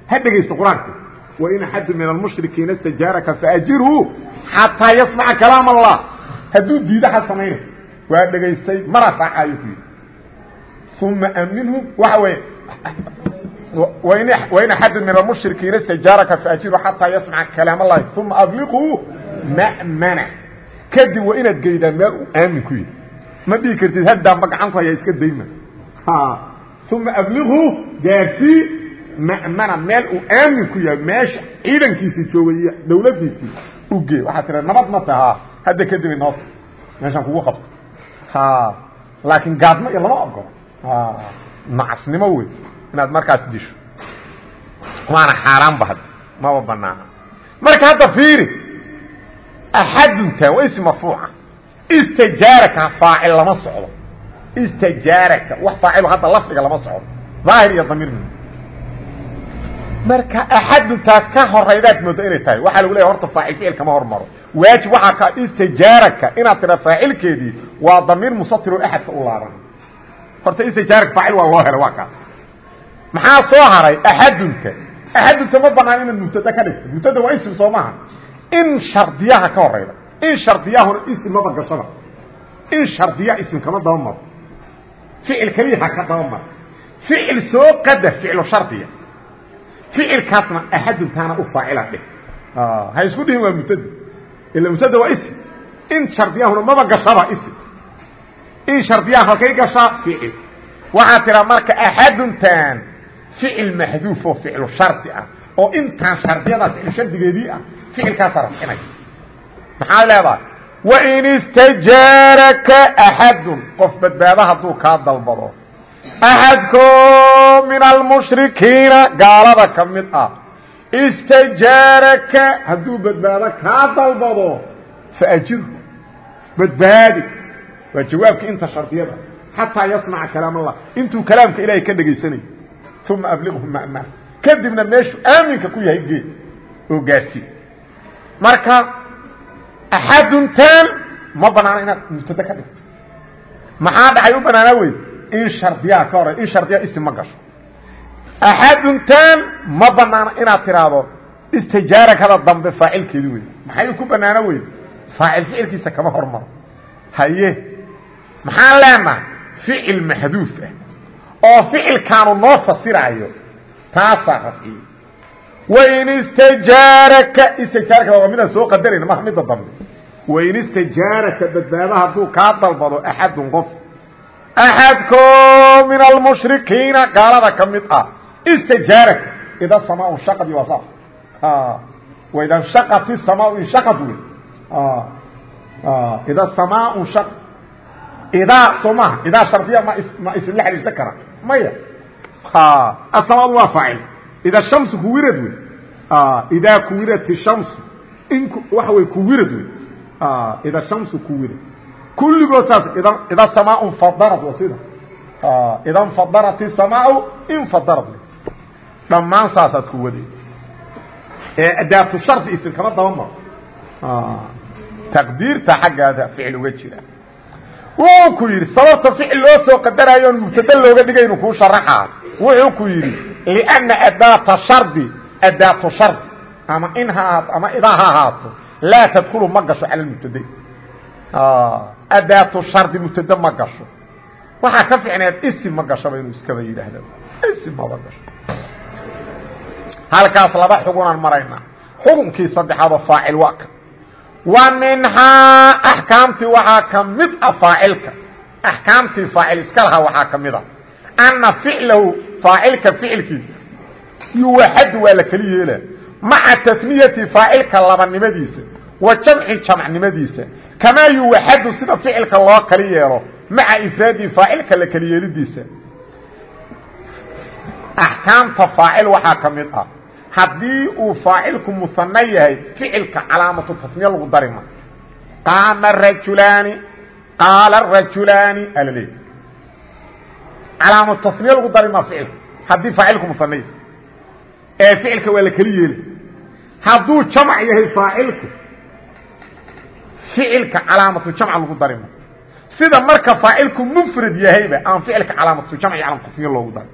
ha dhegaysto qur'aanka wain axadu min almushrikiina istajaaraka faajirhu xataa yasmaca kalaam allah. Hadduu diida ha samayna waa dhegaystay mara raacaayo ku yidhi uma aminhu waxa weeye. Wain axadu min almushrikiina istajaaraka faajirhu xataa yasmaca kalaam allahi uma abliquu ma'mana. Kadib waa inaad geydaa meel uu aamin ku yihi ma dhihi kartid haddaanba gacan ku hayaa iska dayma uma abliquu gaarsii ma'mana meel uu aamin ku yahay meesha ciidankiisii joogay iyo dawladdiisii ugee waxaa tira nabad ma taha. Hadda kadib inoo meeshaan kugu qabto laakiin gaadmo iyo lama ogolo nacasnimo wey inaad markaas disho. Waana xaaraanba hadda. Maba banaana. Marka hadda fiiri axadunta waa ism marfuuca istajaaraka faacil lama socdo. Istajaaraka wax faacilo hadda lafdiga lama socdo. Daahir iyo damiir mi marka axaduntaas ka horaydaad moodo inay tahay. Waxaa lagu leeya horta faacil ficil kama hormaro. Waajib waxaa ka istijaaraka inaad tira faacilkeedii waa damiir musatiro axadka u laaban. Horta istijaaraka faacil waa loo helay waa kaas maxaa soo haray? Axadunta axadunta ma banaan inaad mubtada ka dhigto. Mubtada waa ism soo maaha. In shardiyaha ka horayda in shardiyahuna ism maba gashaba in shardiya ism kama daba maro. Ficil keliya ha ka daba maro. Ficil soo qadar ficlu shardiya. Ficilkaasna axaduntaana u faacila dhig. Ha isku dhihin waa mubtada ila mubtada waa ism. In shardiyahuna maba gashaba ism in shardiyaha halkay gashaa ficil waxaa tiraa marka axaduntan ficil maxduuf oo ficlu shardi ah oo intaan shardiyada ficlu shardigeedii ah ficilkaasa rafcinaya maxaa leedahay? Wain istajaaraka axadun qof badbaado hadduu kaa dalbado. Axadkoo min almushrikiina gaalada ka mid ah. Istajaaraka hadduu badbaado kaa dalbado faajirhu badbaadi waa jawaabkii inta shardiyada xataa yasmaca kalaam allah intuu kalaamka ilaahay ka dhegaysanayo uma abliqhu ma'man kadibna meeshuu aaminka ku yahay gee oo gaarsi marka axaduntan ma banaana inaad mubtada ka dhigto. Maxaa dhacay u banaanaa wey in shardiyaha ka hore in shardiyaha isim ma gasho. Axaduntan ma banaana inaad tiraahdo istijaarakada dambe faacilkeedi wey maxay ku banaana wey faacil ficilkiisa kama hormaro. Haye maxaan leenahay ficil maxduuf ah. oo ficilkaanu noo fasiraayo taasaa rafciyey. Wain istajaaraka istijaaraka waa midaan soo qadarayna maha midda dambe. Wain istajaaraka badbaado hadduu kaa dalbado axadun qof. Axadkoo min almushrikiina gaalada ka mid ah. Istajaaraka ida samaa nshaqad waa saas waida nshaqat isamaa inshaqad wey ida samaa nshaq idaa soo maaha idaa shardiya ma ma isla xariirsan kara. Maya. Asamaadu waa faacil. Ida shamsu kuwirad wey. Idaa kuwirat shamsu. In waxa wey kuwirad wey. Ida shamsu kuwirad. Kulligood saas ida samaa fadarad waa sida. Ida nfadarat isamaau infadarad dhammaan saasaad ku waday ee adaatu shardi isin kama daba maro taqdiirta xaggaada ficil uga jira wuu ku yidhi sababta ficil loo soo qadaraayo on mubtade looga dhigaynu kuu sharaxaa wuxuu ku yidhi lianna adaata shardi adaatu shardi ama in ha ahaato ama idaa ha ahaato laa tadkulu ma gasho cala mubtade adaatu shardi mubtade ma gasho. Waxaa ka ficneed isim ma gashaba inuu iskaba yidhaahda isim maba gasho. Halkaas laba xugunaan maraynaa xukunkii saddexaadoo faacil waa ka wa minhaa axkaamtii waxaa ka mid a faacilka axkaamtii faacil iska lahaa waxaa ka mid a anna ficlahu faacilka ficilkiisa yuwaxadu waa la keli yeela maca tasniyati faacilka labanimadiisa wa jamci jamcnimadiisa. Kamaa yuwaxadu sida ficilka loo kali yeelo maca ifraadi faacilka la keli yeelidiisa. Axkaamta faacil waxaa ka mid ah haddii uu faacilku musanno yahay ficilka calaamatu tasniya lagu dari ma. Qaama rajulaani qaala rajulaani alaleey calaamatu tasniya lagu dari ma haddii faacilku musanno yahay. Ee ficilka waa la yeeli hadduu jamc yahay faacilku ficilka calaamatu jamc lagu dari sida marka faacilku mfrad yahayba aan ficilka calaamatu jamc calaamatu tasniya loogu darin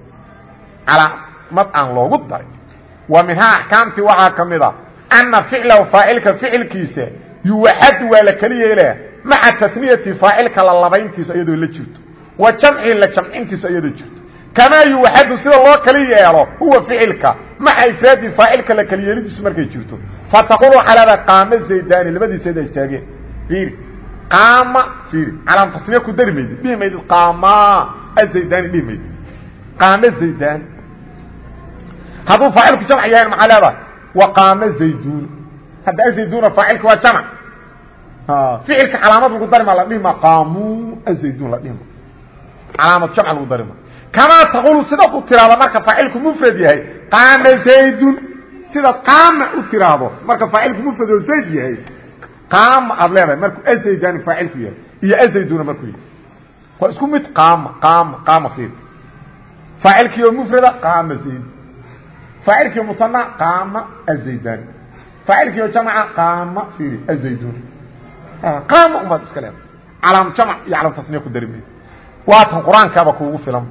calaamad aan loogu darin wa minhaa axkaamtii waxaa ka mid a anna ficlahu faacilka ficilkiisa yuwaxadu waa la keli yeelaya maca tasniyati faacilka la labayntiisa iyadoo la jirto. Wa jamcihi la jamcintiisa iyadoo jirto. Kamaa yuwaxadu sida loo kali yeelo huwa ficilka maca ifraadi faacilka la keli yeelidiisu markay jirto. Fataqulu calaada qaama zaydani labadiiseeda istaageen. Iiri qaama iiri calaam tasniya ku dari maydid dhihi maydid qaama azaydani dhihi maydid qaama zaydani hadduu faacilku jamc yahay maxaa leedahay waqaama zaydun hadda azayduna faacilka waa jamc ficilka calaamad lagu dari ma la dhihi ma qaamuu azaydun la dhihi ma. Calaamad jamc lagu dari ma. Kamaa taqulu sidaad u tiraahdo marka faacilku mufrad yahay qaama zaydun sidaad qaama u tiraahdo marka faacilku mufrad oo zayd yahay qaama aad leedahay markuu azaydani faacilku yahay iyo azayduna markuu yahay. Waa isku mid qaama qaama qaama fiir faacilkii oo mufrada qaama zayd faacilkii musanna qaama azaydani faacilkii oo jamca qaama fiiri azaydun qaama umaad iska leedahay calaam jamc iyo calaam tasniya ku dari mayso waatan qur'aankaaba kuugu filan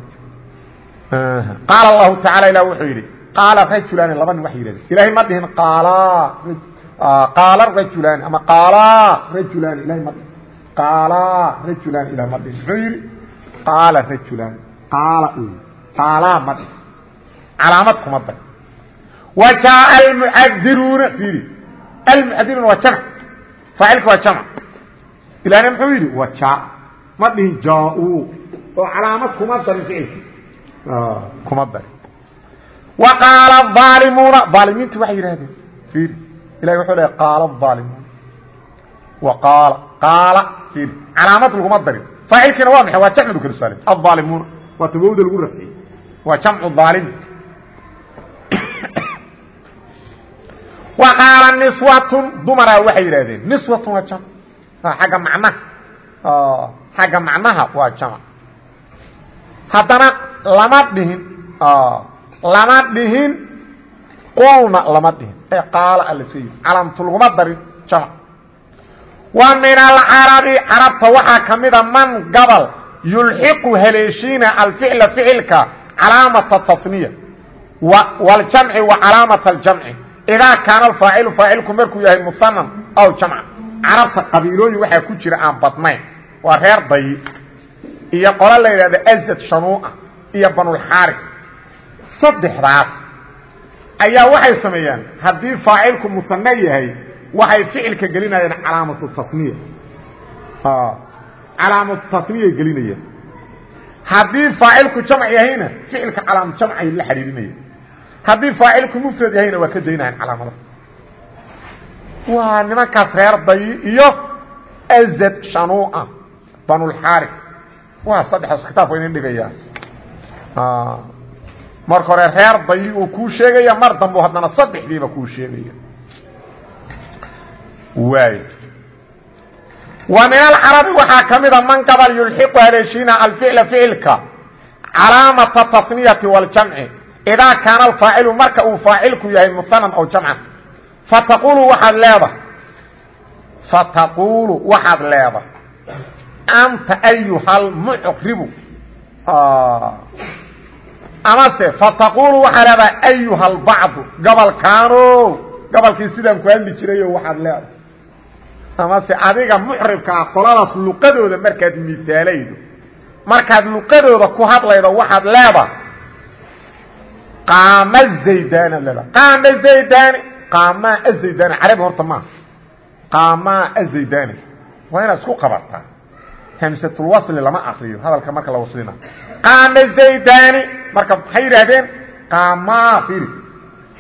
qaala allahu tacala ilah wuxuu yidhi qaala rajulaani laba nin waxay yidhahdeen ilaahay ma dhihin qaala qaala rajulaani ama qaala rajulaani ilahay ma dhihin qaala rajulaani ilah ma dhihin muxuu yidhi qaala rajulaani qaala qaalaa ma dhihin calaamad kuma dar waa jamc faacilka waa jamc ilahna muxuu yidhi wa jaa ma dhihin jaa-uu oo calaamad kuma darin ficilka kuma darin wa qaala aalimuuna aalimiintu waxay yidhahdeen fiiri ilahi wuxuu leey qaala aalimuuna wa qaala qaala fiiri calaamad laguma darin faacilkiina waa qaala niswatun dumaraa waxay yidhahdeen niswatun waa jamc agga macnaha. Xagga macnaha waa jamc haddana lama dhihin lama dhihin qulna lama dhihin. Ee qaala alaska yidhi calamtu laguma darin jamc wa min alcarabi carabta waxaa ka mida man gabal yulxiqu haleeshiina alficla ficilka calaamata tasniya. Waljamci wa calaamata aljamci idaa kaana alfaacilu faacilku markuu yahay musanan aw jamca carabta qabiilooyin waxaa ku jira aan badnayn. Waa reer dayi iyo qolo la yidhahda azad shanuuca iyo banulxaari saddexdaas ayaa waxay sameeyaan. Haddii faacilku musane yahay waxay ficilka gelinayaan calaamatu tasniya. Calaamatu tasniyay gelinayaan. Haddii faacilku jamc yahayna ficilka calaamatu jamcay la xidhiirinayaan haddii faacilku mufrad yahayna waa ka daynayan calaamada waa nimankaas reer dayi iyo azad shanuuca banulxaari waa saddexdaas kitaabka idin dhigayaa marka hore reer dayi uu kuu sheegaya mar dambu haddana saddexdiiba kuu sheegaya. Waay. Wa min alcarabi waxaa ka mida man gabal yulxiqu haleeshiina alficla ficilka calaamata tasniyati waljamci idaa kaana alfaacilu marka uu faacilku yahay muhanan aw jamcan fataqulu waxaad leedahay fataqulu waxaad leedahay anta ayuha lmucribu amase fataqulu waxaa leedahay ayuha albacdu gobolkaano gobolkii sidaan ku hadli jirayo waxaad leedahay amase adiga mucribka ah qoladaas luqadooda markaad misaalaydo markaad luqadooda ku hadlaydo waxaad leedahay qaama zaydaan ad leedahay qaama zaydani. Qaamaa azaydani carabi horta maaha qaamaa azaydani waa inaad isku qabataa. Hamsatulwasli lama akriyo hadalka marka la waslina. Qaama zaydani. Marka maxay yidhaahdeen? Qaamaa firi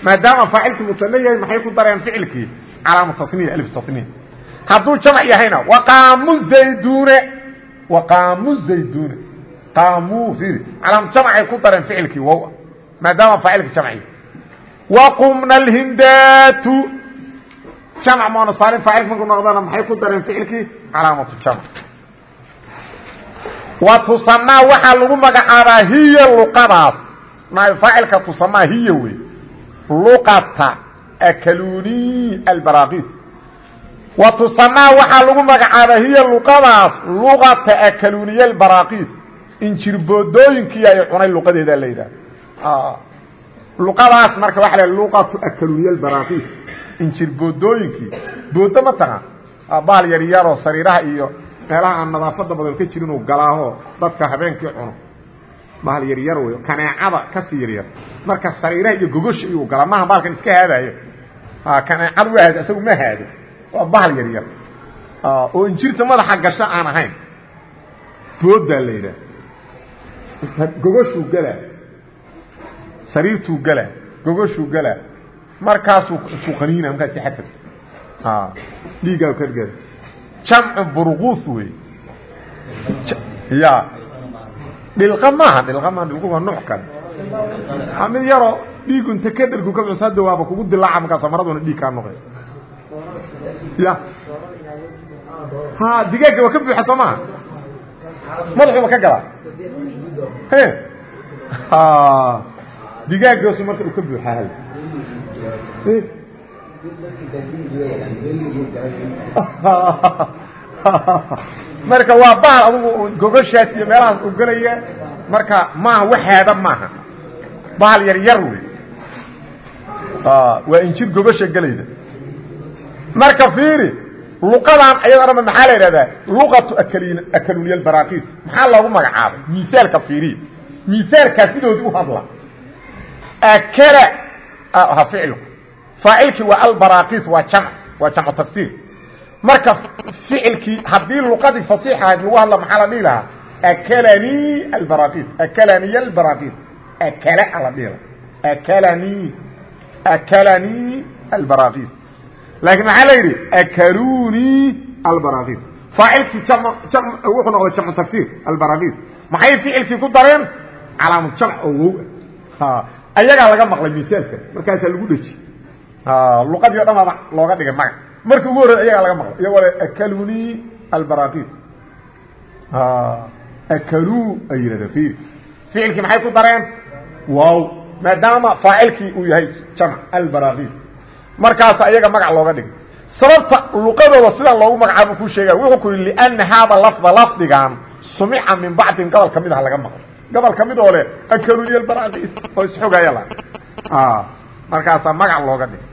maadaama faacilkii musane yahay maxay ku dareen ficilkii? Calaamu taniya alif taniya hadduu jamc yahayna waqaamu zaydune waqaamu zaydune qaamuu firi calaamu jamcay ku dareen ficilkii wow maadaama faacilka jamciy waqumna alhindaatu. Jamc monosaalin faacilka markuu noqdana maxay ku dareen ficilkii? Calaamatu jamc. Wa tusamaa waxaa lagu magacaabaa hiya luqadaas. Naab faacilka tusamaa hiya wey luqata akaluni albaraakiis wa tusamaa waxaa lagu magacaabaa hiya luqadaas. Luqata akaluniya albaraakiis injirboodooyinkii ay cunay luqadeedaa la yidhaha luqadaas marka waxa la luqatu akaluniya albaraakiis injirboodooyinkii boodo ma taqaan baal yar yaroo sariiraha iyo meelaha aan nadaafada badan ka jirin uu galaaho dadka habeenkii cuno. Bahal yaryar wey kaneecada ka sii yaryar marka sariiraha iyo gogosha iyuu galaa maha bahalkan iska haadaayo. Kaneecada waa haad isagu ma haado waa bahal yaryar oo injirta madaxa gasho aan ahayn. Boodaa la yidhaah gogoshuu galaa sariirtuu galaa gogoshuu galaa markaasuu isku qaniina markaas xadfagta dhiigaa kargada jamcu burquus wey ya. Dhilqa maaha dhilqa maaha dhilqu waa nooc kale. Mid yaroo dhiigu inta ka dharku ka cus hadda waaba kugu dilaaca markaasa maraduna dhiig kaa noqay ya. Ha digaagga waa ka buuxa soo maha madaxuuba ka galaa digaaggoosu marka uu ka buuxaa hal marka waa bahal adugu gogoshaas iyo meelahaas u gelaya marka maaha waxaada maaha. Bahal yar yar wey waa injir gogosha gelayda. Marka fiiri luqadan ayadana maxaa la yidhahdaa? Luqatu albaraakiis maxaa loogu magacaabay? Misaalka fiiriya misaalkaa sidoodii u hadla akala ha ficilku faacilkii waa albaraakiis waa jamc waa jamcu tafsiir marka ficilkii haddii luqadii fasiix ahayd lagu hadla maxaa la dhihi lahaa akalanii albaraakiis akalaniy albaraakiis akala ala dhihi laha akalanii akalanii albaraakiis laakiin maxaa la yidhi akalunii albaraakiis faacilkii wuxuu noqday jamcu tafsiir albaraakiis maxay ficilkii ku dareen calaamu jamc oo wow ayagaa laga maqlay misaalka markaasaa lagu dheji luqadii o dhan baaba looga dhigay magac markii ugu horrey ayagaa laga maqlay. Iyagoo le akalunii albaraakiis akaluu ay yidhahda fiiri ficilkii maxay ku dareen? Wow maadaama faacilkii uu yahay jamc albaraakiis markaasa iyaga magac looga dhigay. Sababta luqadooda sidaa loogu magacaabo kuu sheegaya wuxuu ku yihi liana haada lafda lafdigan sumica min bacdin gobol ka mid ah laga maqlo gobol ka mid oo leh akaluniy albaraakiis oo isxogaya la. Markaasaa magac looga dhigay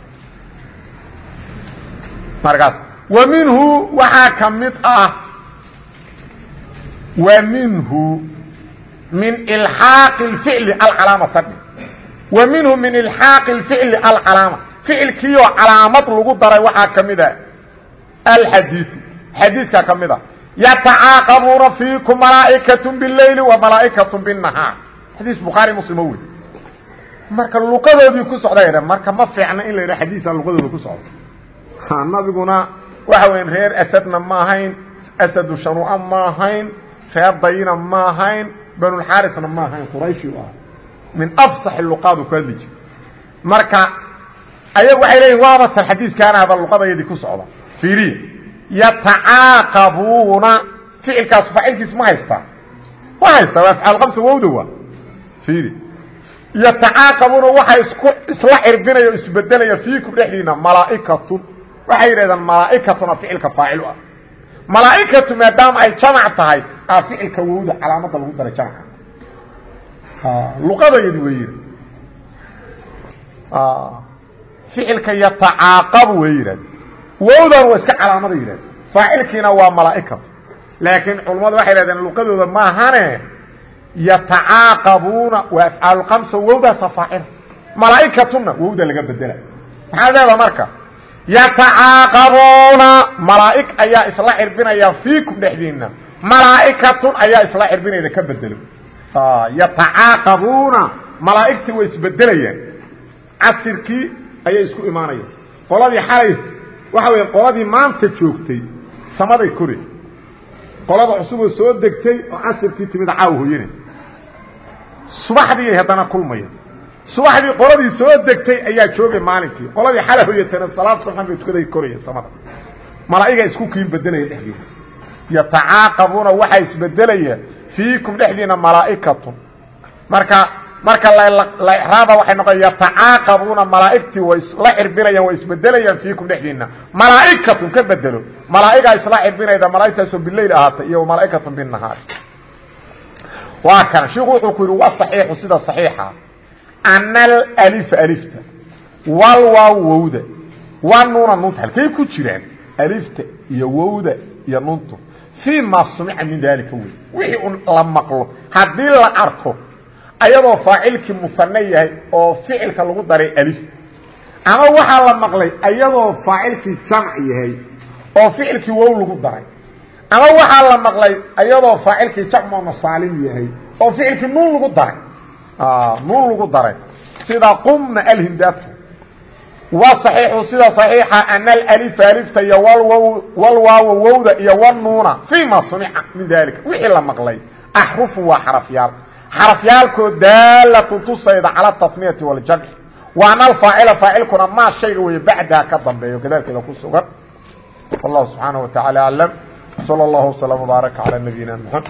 markaas wa minhu waxaa ka mid ah wa minhu min ilxaaqi اficli alcalaamata wa minhu min ilxaaqi اficli alcalaama ficilkiioo calaamad lagu daray waxaa ka mid a alxadiiu xadiiskaa ka mid a yatacaaqabuuna fiikum malaa'ikaة biاleyli wa malaa'ikaة bالnahaar xadiis bukhaari muslimo wey marka luqadoodii ku socda marka ma fiicna in la yidha xadiisa luqadooda ku socda nabiguna waxa weya reer asadna ma ahayn asadu shanua ma ahayn reer dayina ma ahayn banulxaarisna ma ahayn qurayshi u ah min afsaxi luqaadu ku hadli jir marka ayagu waxay leeyihin waaba tan xadiiskaanaaba luqadayadii ku socda fiiriya yatacaaqabuuna ficilkaas faacilkiis ma haystaa ma haystaa waa afcaal kamsa wowda waa. Fiiri. Yatacaaqabuuna waxa isku isla cirbinaya o isbedelaya fiikum dhexdiina malaa'ikatun waxay yidhahdaan malaa'ikatuna ficilka faacil u ah malaa'ikatu maadaama ay jamac tahay aa ficilka wowda calaamadda lagu daray jamca luqadayadi wey yidhi ficilka yatacaaqabu way yidhahde wowdan waa iska calaamada yidhahde faacilkiina waa malaa'ikatu laakiin culammadu waxay yidhahdeen luqadooda maahane yatacaaqabuuna waa afcaal kamsa wowdaasa faacila malaa'ikatuna wowda laga bedela. Maxaad leedaha marka yatacaaqabuuna malaa'ig ayaa isla cirbinaya fiikum dhexdiina malaa'ikatun ayaa isla cirbinayda ka bedelo. Yatacaaqabuuna malaa'igtii way isbedelayaan casirkii ayay isku imaanayaan qoladii xalay waxa weya qoladii maanta joogtay samaday kore qolada cusuboo soo degtay oo casirkii timid caaw hoyane subaxdii haddana kulmaya. Subaxdii qoladii soo degtay ayaa joogay maalinkii. Qoladii xala hoyatana salaad subxan bay tukaday koraya samada. Malaa'igaa isku kiin bedelaya dhexdiina yatacaaqabuuna waxaa isbedelaya fiikum dhexdiina malaa'ikatun. Marka marka la iraaba waxay noqon yatacaaqabuuna malaa'igtii way isla cirbinayaan way isbedelayaan fiikum dhexdiina malaa'ikatun ka bedelo. Malaa'igaa isla cirbinayda malaa'igtaasoo bileyl ahaatay iyo malaa'ikatun binahaari waa kan shiku wuxuu ku yidhi waa saxiixu sida saxiixa. Ana alalifa alifta walwaaw wowda wa nuuna nunta halkay ku jiraan alifta iyo wowda iyo nuntu fii ma sumica min dalika wey wixii la maqlo. Haddii la arko ayadoo faacilkii musane yahay oo ficilka lagu daray alif. Ama waxaa la maqlay ayadoo faacilkii jamc yahay oo ficilkii wow lagu daray. Ama waxaa la maqlay ayadoo faacilkii jamcuna saalim yahay oo ficilkii nuun lagu daray. Nuun lagu daray. Sida qumna alhindatu wa صaxiixu sida صaxiixa ana alalifa alifta iyo walwaawa wowda iyo wnuuna fii ma sumica min dalika wixii la maqlay axrufu waa xarafyaal xarafyaalkoo daalatun tusayda cala tasniyati waljamci waana alfaacila faacilkuna maa shayga weeye bacdaha ka dambeeyo gadaalkeeda ku sugan wallahu subxaanaه wa taعala aclam slى اllah وsلام وbaarك عalى nabiyina mحamed